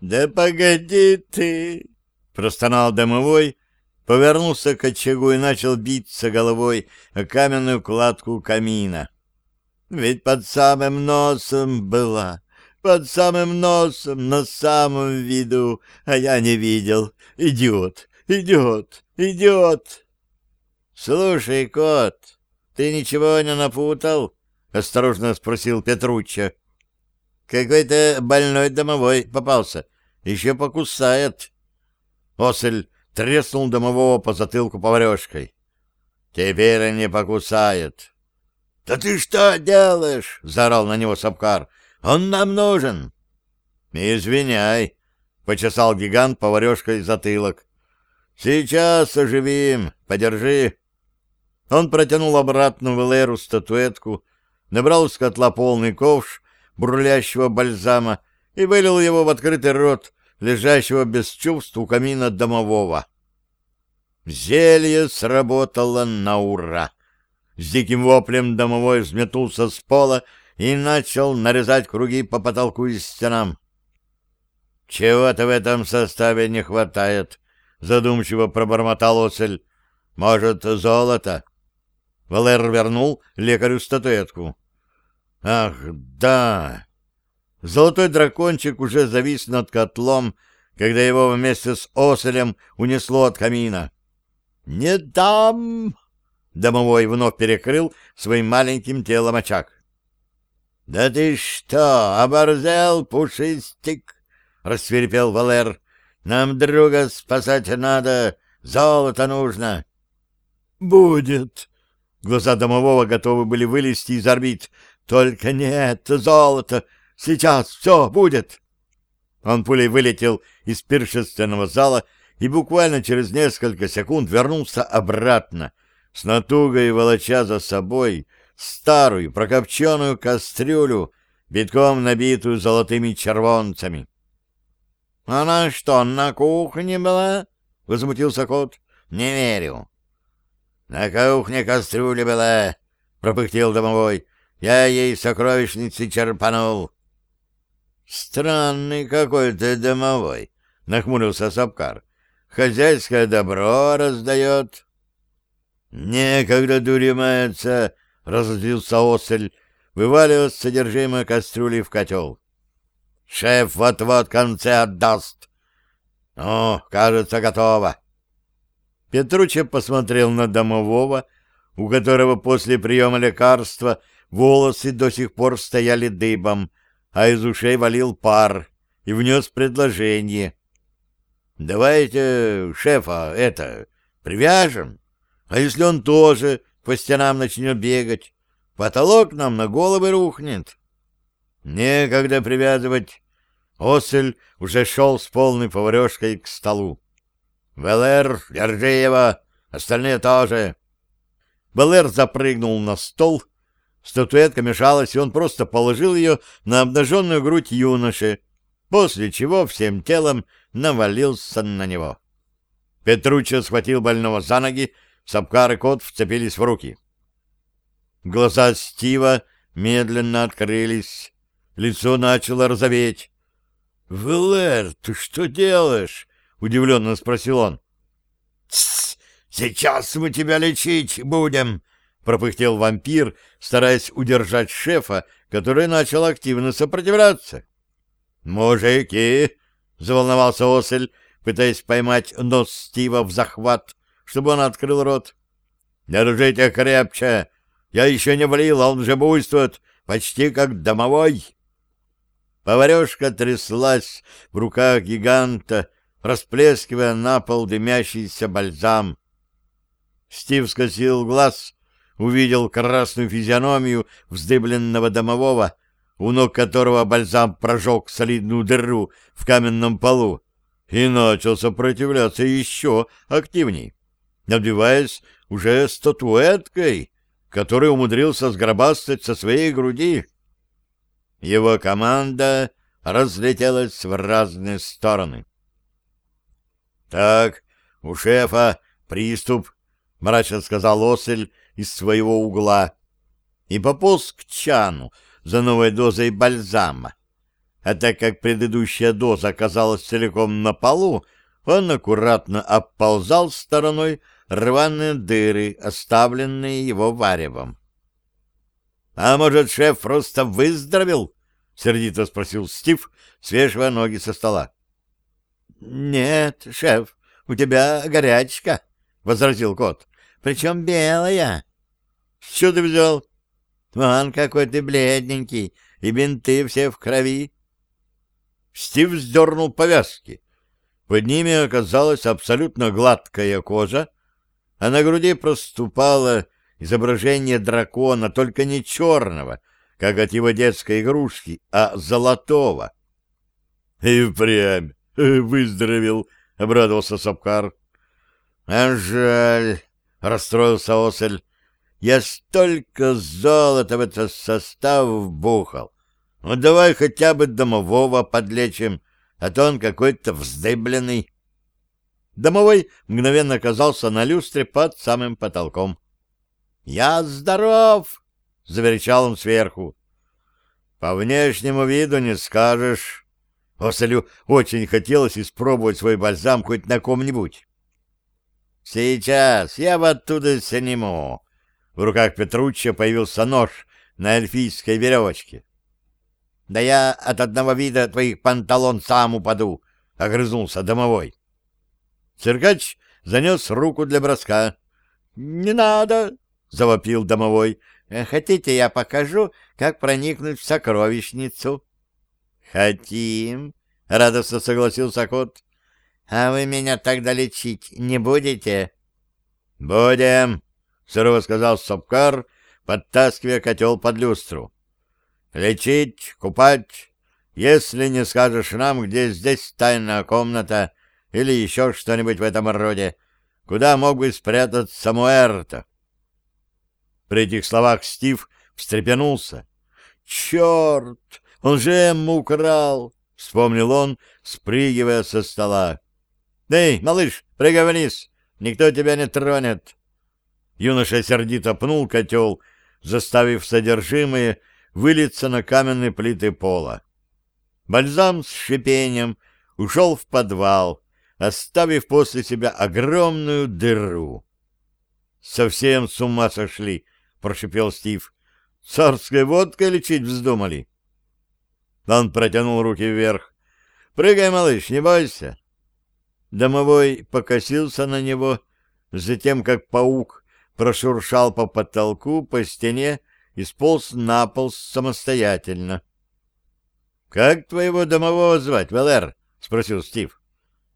Да погоди ты! Простонал домовой, повернулся к очагу и начал биться головой о каменную кладку камина. Ведь под самым носом была, под самым носом, на самом виду, а я не видел. Идиот, идиот, идиот! Слушай, кот, ты ничего не напутал? — осторожно спросил Петручча. Какой-то больной домовой попался. Еще покусает. Осель треснул домового по затылку поварешкой. Теперь не покусает. — Да ты что делаешь? — заорал на него Сапкар. — Он нам нужен. — Извиняй, — почесал гигант поварешкой затылок. — Сейчас оживим. Подержи. Он протянул обратно в Элэру статуэтку, набрал из котла полный ковш бурлящего бальзама и вылил его в открытый рот лежащего без чувств у камина домового. Зелье сработало на ура. С диким воплем домовой взметнулся с пола и начал нарезать круги по потолку и стенам. «Чего-то в этом составе не хватает», — задумчиво пробормотал осель. «Может, золото?» Валер вернул лекарю статуэтку. «Ах, да!» Золотой дракончик уже завис над котлом, когда его вместе с оселем унесло от камина. «Не дам!» Домовой вновь перекрыл своим маленьким телом очаг. «Да ты что, оборзел, пушистик?» — рассверепел Валер. «Нам друга спасать надо, золото нужно». «Будет!» Глаза домового готовы были вылезти из орбит. «Только нет, золото! Сейчас все будет!» Он пулей вылетел из пиршественного зала и буквально через несколько секунд вернулся обратно, с натугой волоча за собой старую прокопченную кастрюлю, битком набитую золотыми червонцами. — Она что, на кухне была? — возмутился кот. — Не верю. — На кухне кастрюля была, — пропыхтел домовой. — Я ей сокровищницы черпанул. — Странный какой ты домовой, — нахмурился Сапкар. — Хозяйское добро раздает. — Некогда дури мается, — разозлился осель, вываливая содержимое кастрюли в котел. — Шеф вот-вот конце отдаст. — Ну, кажется, готово. Петруча посмотрел на домового, у которого после приема лекарства волосы до сих пор стояли дыбом, а из ушей валил пар, и внес предложение. «Давайте шефа это привяжем, а если он тоже по стенам начнет бегать, потолок нам на головы рухнет». Некогда привязывать. Осель уже шел с полной поварешкой к столу. «Велер, держи его! Остальные тоже!» Белэр запрыгнул на стол, Статуэтка мешалась, и он просто положил ее на обнаженную грудь юноши, после чего всем телом навалился на него. Петруччо схватил больного за ноги, Сапкар и кот вцепились в руки. Глаза Стива медленно открылись, лицо начало розоветь. — Велер, ты что делаешь? — удивленно спросил он. — Сейчас мы тебя лечить будем! Пропыхтел вампир, стараясь удержать шефа, который начал активно сопротивляться. «Мужики!» — заволновался Осель, пытаясь поймать нос Стива в захват, чтобы он открыл рот. «Держите крепче! Я еще не влил, он уже буйствует, почти как домовой!» Поварешка тряслась в руках гиганта, расплескивая на пол дымящийся бальзам. Стив скосил глаз увидел красную физиономию вздыбленного домового, у ног которого бальзам прожег солидную дыру в каменном полу, и начал сопротивляться еще активней, набиваясь уже статуэткой, который умудрился сгробастать со своей груди. Его команда разлетелась в разные стороны. «Так, у шефа приступ», — мрачно сказал Осель, из своего угла и пополз к чану за новой дозой бальзама. а так как предыдущая доза оказалась целиком на полу, он аккуратно оползал стороной рваные дыры, оставленные его варевом. — А может, шеф просто выздоровел? — сердито спросил Стив, свежего ноги со стола. — Нет, шеф, у тебя горячка, — возразил кот. — Причем белая. — Чего ты взял? — Вон какой ты бледненький, и бинты все в крови. Стив сдернул повязки. Под ними оказалась абсолютно гладкая кожа, а на груди проступало изображение дракона, только не черного, как от его детской игрушки, а золотого. — И впрямь выздоровел, — обрадовался Сапкар. — А жаль, — расстроился Осель, — я столько золота в этот состав вбухал. Ну, давай хотя бы домового подлечим, а то он какой-то вздыбленный. Домовой мгновенно оказался на люстре под самым потолком. «Я здоров!» — заверчал он сверху. «По внешнему виду не скажешь». Оселю очень хотелось испробовать свой бальзам хоть на ком-нибудь. «Сейчас я вот оттуда сниму». В руках Петручча появился нож на эльфийской веревочке. «Да я от одного вида твоих панталон сам упаду», — огрызнулся домовой. Циркач занес руку для броска. «Не надо!» — завопил домовой. «Хотите, я покажу, как проникнуть в сокровищницу?» «Хотим!» — радостно согласился кот. «А вы меня тогда лечить не будете?» «Будем!» — сурово сказал Сапкар, подтаскивая котел под люстру. «Лечить, купать, если не скажешь нам, где здесь тайная комната или еще что-нибудь в этом роде, куда мог бы спрятаться Муэрто. При этих словах Стив встрепенулся. «Черт! Он же Эмму украл!» — вспомнил он, спрыгивая со стола. «Эй, малыш, прыгай вниз! Никто тебя не тронет!» Юноша сердито пнул котел, заставив содержимое вылиться на каменные плиты пола. Бальзам с шипением ушел в подвал, оставив после себя огромную дыру. «Совсем с ума сошли!» — прошипел Стив. «Царской водкой лечить вздумали?» Он протянул руки вверх. «Прыгай, малыш, не бойся!» Домовой покосился на него, затем, как паук, прошуршал по потолку, по стене и сполз на пол самостоятельно. — Как твоего домового звать, Валер? — спросил Стив.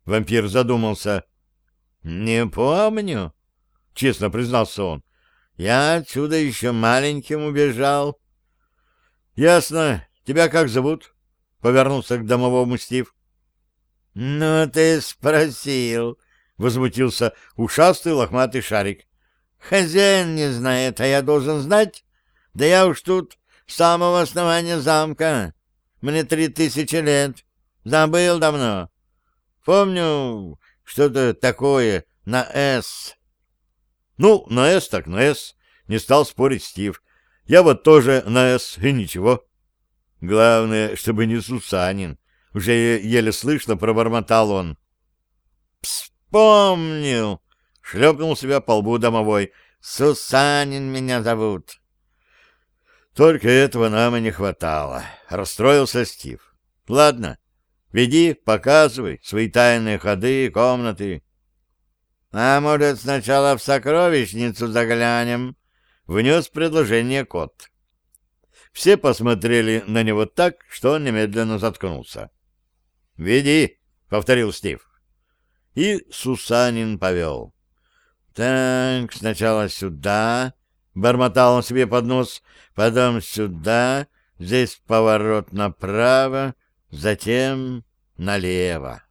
Вампир задумался. — Не помню, — честно признался он. — Я отсюда еще маленьким убежал. — Ясно. Тебя как зовут? — повернулся к домовому Стив. — Ну, ты спросил, — возмутился ушастый лохматый шарик. — Хозяин не знает, а я должен знать? Да я уж тут с самого основания замка. Мне три тысячи лет. Забыл давно. Помню что-то такое на «С». Ну, на «С» так на «С». Не стал спорить Стив. Я вот тоже на «С» и ничего. Главное, чтобы не Сусанин. Уже еле слышно пробормотал он. «Вспомнил!» — шлепнул себя по лбу домовой. «Сусанин меня зовут». Только этого нам и не хватало. Расстроился Стив. Ладно, Веди, показывай свои тайные ходы, комнаты. — А может, сначала в сокровищницу заглянем? — внес предложение кот. Все посмотрели на него так, что он немедленно заткнулся. — Веди, — повторил Стив. И Сусанин повел. — Так, сначала сюда, — бормотал он себе под нос, — потом сюда, здесь поворот направо, затем налево.